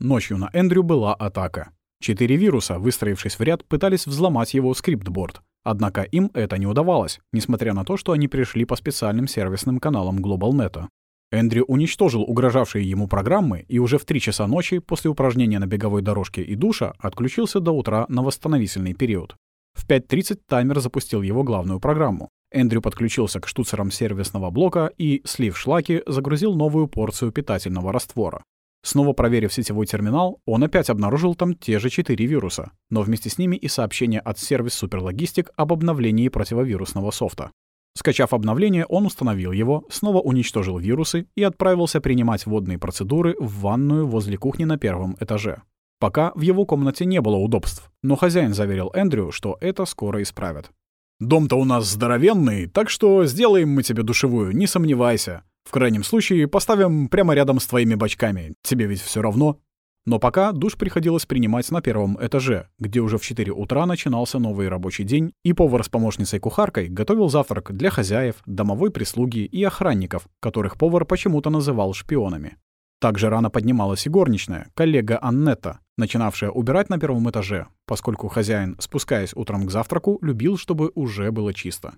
Ночью на Эндрю была атака. Четыре вируса, выстроившись в ряд, пытались взломать его скриптборд. Однако им это не удавалось, несмотря на то, что они пришли по специальным сервисным каналам GlobalNet. Эндрю уничтожил угрожавшие ему программы и уже в 3 часа ночи после упражнения на беговой дорожке и душа отключился до утра на восстановительный период. В 5.30 таймер запустил его главную программу. Эндрю подключился к штуцерам сервисного блока и, слив шлаки, загрузил новую порцию питательного раствора. Снова проверив сетевой терминал, он опять обнаружил там те же четыре вируса, но вместе с ними и сообщение от сервис Суперлогистик об обновлении противовирусного софта. Скачав обновление, он установил его, снова уничтожил вирусы и отправился принимать водные процедуры в ванную возле кухни на первом этаже. Пока в его комнате не было удобств, но хозяин заверил Эндрю, что это скоро исправят. «Дом-то у нас здоровенный, так что сделаем мы тебе душевую, не сомневайся. В крайнем случае поставим прямо рядом с твоими бачками, тебе ведь все равно». Но пока душ приходилось принимать на первом этаже, где уже в 4 утра начинался новый рабочий день, и повар с помощницей-кухаркой готовил завтрак для хозяев, домовой прислуги и охранников, которых повар почему-то называл шпионами. Также рано поднималась и горничная, коллега Аннетта, начинавшая убирать на первом этаже, поскольку хозяин, спускаясь утром к завтраку, любил, чтобы уже было чисто.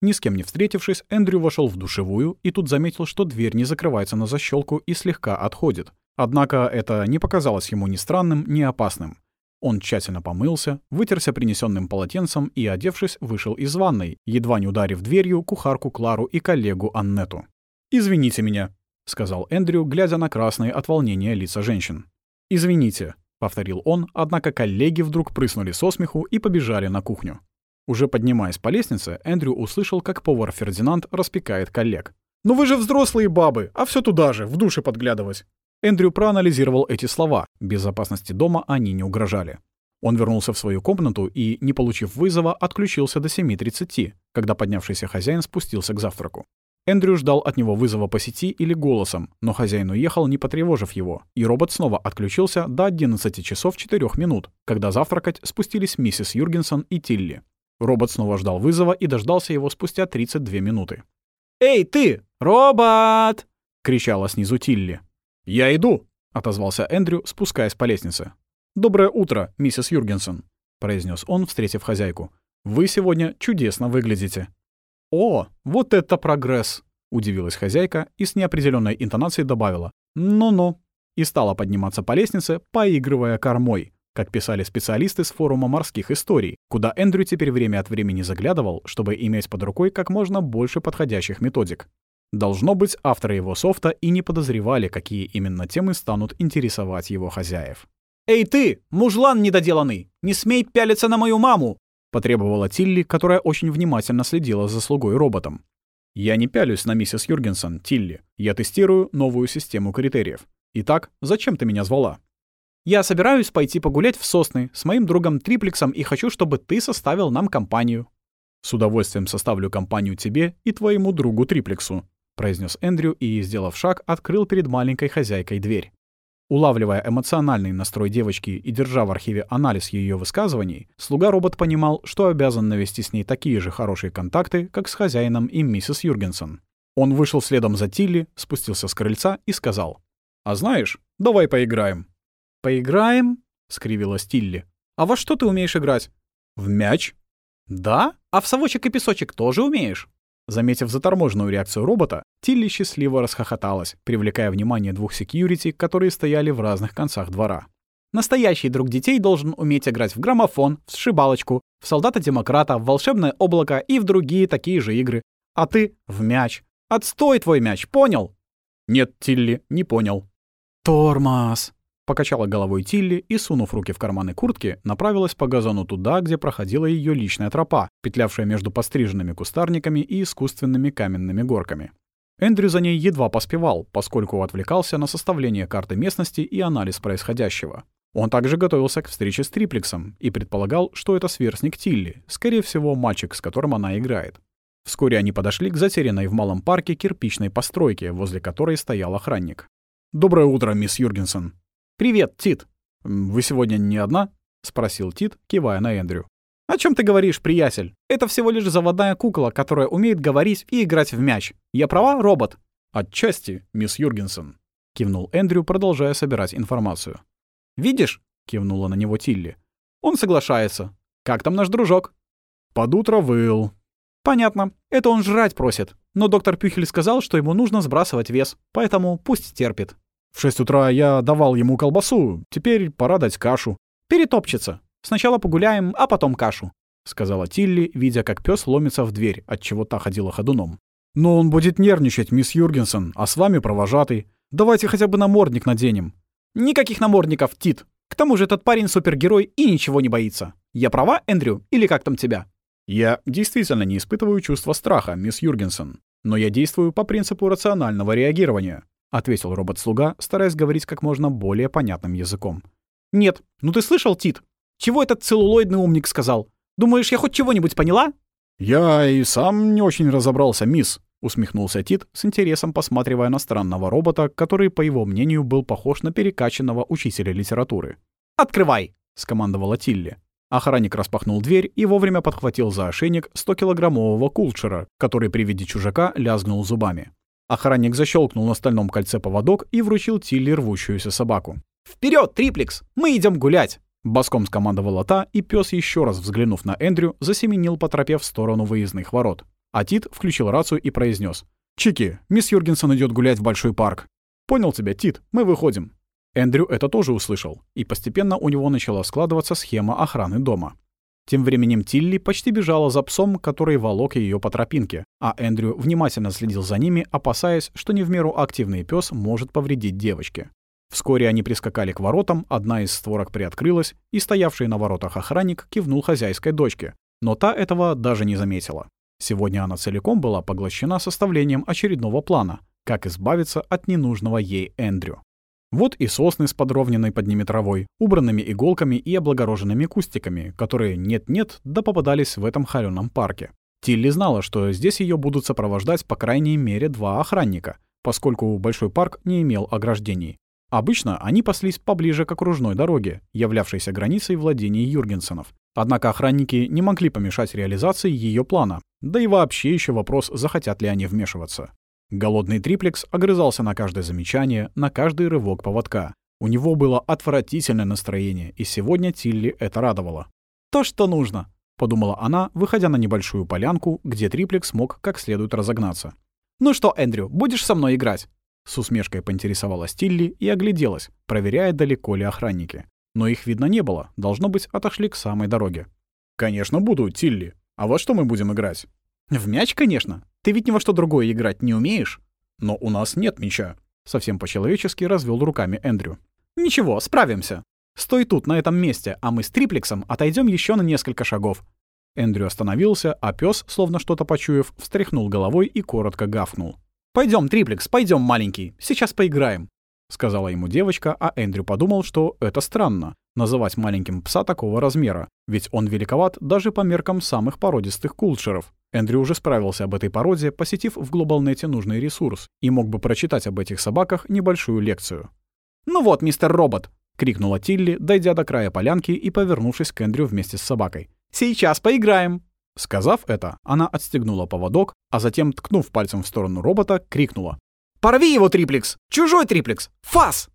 Ни с кем не встретившись, Эндрю вошел в душевую и тут заметил, что дверь не закрывается на защелку и слегка отходит. Однако это не показалось ему ни странным, ни опасным. Он тщательно помылся, вытерся принесенным полотенцем и, одевшись, вышел из ванной, едва не ударив дверью кухарку Клару и коллегу Аннету. «Извините меня», — сказал Эндрю, глядя на красные от волнения лица женщин. «Извините», — повторил он, однако коллеги вдруг прыснули со смеху и побежали на кухню. Уже поднимаясь по лестнице, Эндрю услышал, как повар Фердинанд распекает коллег. «Ну вы же взрослые бабы, а все туда же, в душе подглядывать. Эндрю проанализировал эти слова. Безопасности дома они не угрожали. Он вернулся в свою комнату и, не получив вызова, отключился до 7.30, когда поднявшийся хозяин спустился к завтраку. Эндрю ждал от него вызова по сети или голосом, но хозяин уехал, не потревожив его, и робот снова отключился до 11 часов 4 минут, когда завтракать спустились миссис Юргенсон и Тилли. Робот снова ждал вызова и дождался его спустя 32 минуты. «Эй, ты! Робот!» — кричала снизу Тилли. «Я иду», — отозвался Эндрю, спускаясь по лестнице. «Доброе утро, миссис Юргенсен», — произнес он, встретив хозяйку. «Вы сегодня чудесно выглядите». «О, вот это прогресс!» — удивилась хозяйка и с неопределенной интонацией добавила «ну-ну» и стала подниматься по лестнице, поигрывая кормой, как писали специалисты с форума морских историй, куда Эндрю теперь время от времени заглядывал, чтобы иметь под рукой как можно больше подходящих методик. Должно быть, авторы его софта и не подозревали, какие именно темы станут интересовать его хозяев. «Эй ты, мужлан недоделанный! Не смей пялиться на мою маму!» — потребовала Тилли, которая очень внимательно следила за слугой роботом. «Я не пялюсь на миссис Юргенсон, Тилли. Я тестирую новую систему критериев. Итак, зачем ты меня звала?» «Я собираюсь пойти погулять в сосны с моим другом Триплексом и хочу, чтобы ты составил нам компанию». «С удовольствием составлю компанию тебе и твоему другу Триплексу», произнес Эндрю и, сделав шаг, открыл перед маленькой хозяйкой дверь. Улавливая эмоциональный настрой девочки и держа в архиве анализ ее высказываний, слуга-робот понимал, что обязан навести с ней такие же хорошие контакты, как с хозяином и миссис Юргенсон. Он вышел следом за Тилли, спустился с крыльца и сказал. «А знаешь, давай поиграем». «Поиграем?» — скривилась Тилли. «А во что ты умеешь играть?» «В мяч». «Да? А в совочек и песочек тоже умеешь?» Заметив заторможенную реакцию робота, Тилли счастливо расхохоталась, привлекая внимание двух секьюрити, которые стояли в разных концах двора. Настоящий друг детей должен уметь играть в граммофон, в сшибалочку, в солдата-демократа, в волшебное облако и в другие такие же игры. А ты — в мяч. Отстой твой мяч, понял? Нет, Тилли, не понял. Тормоз. Покачала головой Тилли и, сунув руки в карманы куртки, направилась по газону туда, где проходила ее личная тропа, петлявшая между постриженными кустарниками и искусственными каменными горками. Эндрю за ней едва поспевал, поскольку отвлекался на составление карты местности и анализ происходящего. Он также готовился к встрече с Триплексом и предполагал, что это сверстник Тилли, скорее всего, мальчик, с которым она играет. Вскоре они подошли к затерянной в малом парке кирпичной постройке, возле которой стоял охранник. «Доброе утро, мисс Юргенсен», «Привет, Тит!» «Вы сегодня не одна?» — спросил Тит, кивая на Эндрю. «О чем ты говоришь, приятель? Это всего лишь заводная кукла, которая умеет говорить и играть в мяч. Я права, робот?» «Отчасти, мисс Юргенсен». кивнул Эндрю, продолжая собирать информацию. «Видишь?» — кивнула на него Тилли. «Он соглашается. Как там наш дружок?» «Под утро выл». «Понятно. Это он жрать просит. Но доктор Пюхель сказал, что ему нужно сбрасывать вес, поэтому пусть терпит». «В шесть утра я давал ему колбасу, теперь пора дать кашу». «Перетопчется. Сначала погуляем, а потом кашу», — сказала Тилли, видя, как пес ломится в дверь, от чего та ходила ходуном. «Но он будет нервничать, мисс Юргенсон, а с вами провожатый. Давайте хотя бы намордник наденем». «Никаких намордников, Тит. К тому же этот парень супергерой и ничего не боится. Я права, Эндрю? Или как там тебя?» «Я действительно не испытываю чувства страха, мисс Юргенсон. Но я действую по принципу рационального реагирования», — ответил робот-слуга, стараясь говорить как можно более понятным языком. «Нет. Ну ты слышал, Тит? Чего этот целлулоидный умник сказал? Думаешь, я хоть чего-нибудь поняла?» «Я и сам не очень разобрался, мисс», — усмехнулся Тит, с интересом посматривая на странного робота, который, по его мнению, был похож на перекачанного учителя литературы. «Открывай!» — скомандовала Тилли. Охранник распахнул дверь и вовремя подхватил за ошейник 100-килограммового кулчера, который при виде чужака лязгнул зубами. Охранник защелкнул на стальном кольце поводок и вручил Тилли рвущуюся собаку. «Вперед, Триплекс! Мы идем гулять!» Боском скомандовала та, и пес еще раз взглянув на Эндрю, засеменил по тропе в сторону выездных ворот. А Тит включил рацию и произнес: «Чики, мисс Юргенсон идет гулять в большой парк». «Понял тебя, Тит, мы выходим». Эндрю это тоже услышал, и постепенно у него начала складываться схема охраны дома. Тем временем Тилли почти бежала за псом, который волок ее по тропинке, а Эндрю внимательно следил за ними, опасаясь, что не в меру активный пес может повредить девочке. Вскоре они прискакали к воротам, одна из створок приоткрылась, и стоявший на воротах охранник кивнул хозяйской дочке, но та этого даже не заметила. Сегодня она целиком была поглощена составлением очередного плана, как избавиться от ненужного ей Эндрю. Вот и сосны с подровненной под ними травой, убранными иголками и облагороженными кустиками, которые нет-нет, да попадались в этом холёном парке. Тилли знала, что здесь ее будут сопровождать по крайней мере два охранника, поскольку большой парк не имел ограждений. Обычно они паслись поближе к окружной дороге, являвшейся границей владений Юргенсенов. Однако охранники не могли помешать реализации ее плана, да и вообще еще вопрос, захотят ли они вмешиваться. Голодный триплекс огрызался на каждое замечание, на каждый рывок поводка. У него было отвратительное настроение, и сегодня Тилли это радовало. «То, что нужно», — подумала она, выходя на небольшую полянку, где триплекс мог как следует разогнаться. «Ну что, Эндрю, будешь со мной играть?» С усмешкой поинтересовалась Тилли и огляделась, проверяя, далеко ли охранники. Но их видно не было, должно быть, отошли к самой дороге. «Конечно буду, Тилли. А во что мы будем играть?» «В мяч, конечно. Ты ведь ни во что другое играть не умеешь?» «Но у нас нет мяча», — совсем по-человечески развел руками Эндрю. «Ничего, справимся. Стой тут, на этом месте, а мы с Триплексом отойдем еще на несколько шагов». Эндрю остановился, а пес, словно что-то почуяв, встряхнул головой и коротко гафнул. Пойдем, Триплекс, пойдем, маленький. Сейчас поиграем», — сказала ему девочка, а Эндрю подумал, что это странно — называть маленьким пса такого размера, ведь он великоват даже по меркам самых породистых кулчеров. Эндрю уже справился об этой породе, посетив в Глобалнете нужный ресурс, и мог бы прочитать об этих собаках небольшую лекцию. «Ну вот, мистер Робот!» — крикнула Тилли, дойдя до края полянки и повернувшись к Эндрю вместе с собакой. «Сейчас поиграем!» Сказав это, она отстегнула поводок, а затем, ткнув пальцем в сторону робота, крикнула. «Порви его, Триплекс! Чужой Триплекс! Фас!»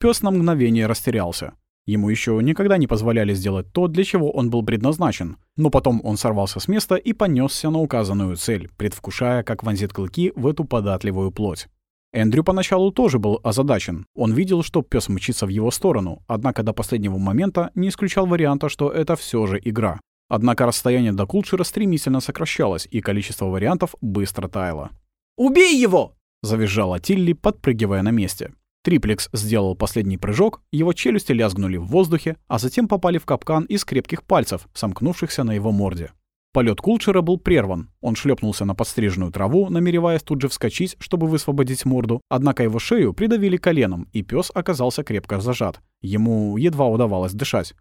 Пес на мгновение растерялся. Ему еще никогда не позволяли сделать то, для чего он был предназначен. Но потом он сорвался с места и понесся на указанную цель, предвкушая, как вонзит клыки в эту податливую плоть. Эндрю поначалу тоже был озадачен. Он видел, что пес мчится в его сторону, однако до последнего момента не исключал варианта, что это все же игра. Однако расстояние до Кулчера стремительно сокращалось, и количество вариантов быстро таяло. «Убей его!» — завизжала Тилли, подпрыгивая на месте. Триплекс сделал последний прыжок, его челюсти лязгнули в воздухе, а затем попали в капкан из крепких пальцев, сомкнувшихся на его морде. Полет Кулчера был прерван. Он шлепнулся на подстриженную траву, намереваясь тут же вскочить, чтобы высвободить морду, однако его шею придавили коленом, и пес оказался крепко зажат. Ему едва удавалось дышать.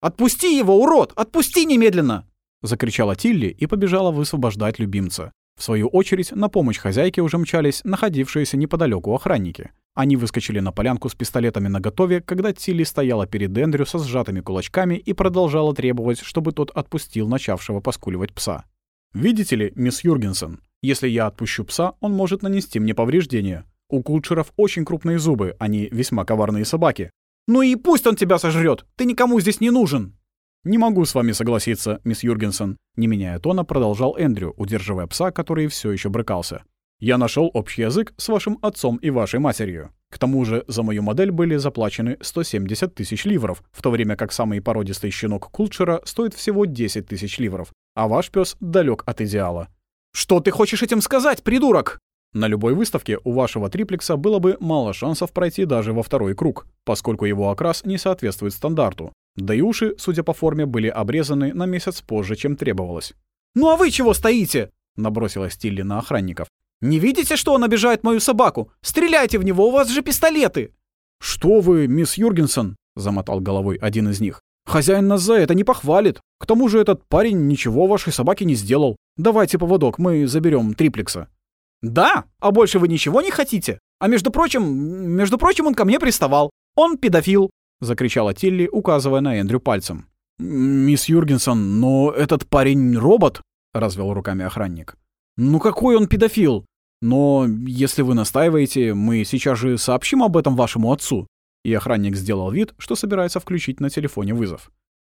«Отпусти его, урод! Отпусти немедленно!» — закричала Тилли и побежала высвобождать любимца. В свою очередь, на помощь хозяйке уже мчались находившиеся неподалеку охранники. Они выскочили на полянку с пистолетами наготове, когда Тилли стояла перед Эндрю со сжатыми кулачками и продолжала требовать, чтобы тот отпустил начавшего поскуливать пса. «Видите ли, мисс Юргенсен, если я отпущу пса, он может нанести мне повреждения. У кулчеров очень крупные зубы, они весьма коварные собаки. «Ну и пусть он тебя сожрет! Ты никому здесь не нужен!» «Не могу с вами согласиться, мисс Юргенсон», — не меняя тона, продолжал Эндрю, удерживая пса, который все еще брыкался. «Я нашел общий язык с вашим отцом и вашей матерью. К тому же за мою модель были заплачены 170 тысяч ливров, в то время как самый породистый щенок Кулчера стоит всего 10 тысяч ливров, а ваш пес далек от идеала». «Что ты хочешь этим сказать, придурок?» На любой выставке у вашего триплекса было бы мало шансов пройти даже во второй круг, поскольку его окрас не соответствует стандарту. Да и уши, судя по форме, были обрезаны на месяц позже, чем требовалось. «Ну а вы чего стоите?» — набросилась Тилли на охранников. «Не видите, что он обижает мою собаку? Стреляйте в него, у вас же пистолеты!» «Что вы, мисс Юргенсон?» — замотал головой один из них. «Хозяин нас за это не похвалит. К тому же этот парень ничего вашей собаке не сделал. Давайте поводок, мы заберем триплекса». «Да? А больше вы ничего не хотите? А между прочим, между прочим, он ко мне приставал. Он педофил!» — закричала Тилли, указывая на Эндрю пальцем. «Мисс Юргенсон, но этот парень робот?» — развел руками охранник. «Ну какой он педофил? Но если вы настаиваете, мы сейчас же сообщим об этом вашему отцу». И охранник сделал вид, что собирается включить на телефоне вызов.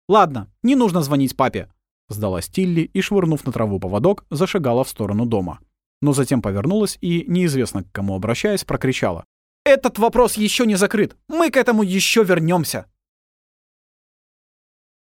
«Ладно, не нужно звонить папе», — сдалась Тилли и, швырнув на траву поводок, зашагала в сторону дома но затем повернулась и, неизвестно к кому обращаясь, прокричала. «Этот вопрос еще не закрыт. Мы к этому еще вернемся.